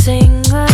sing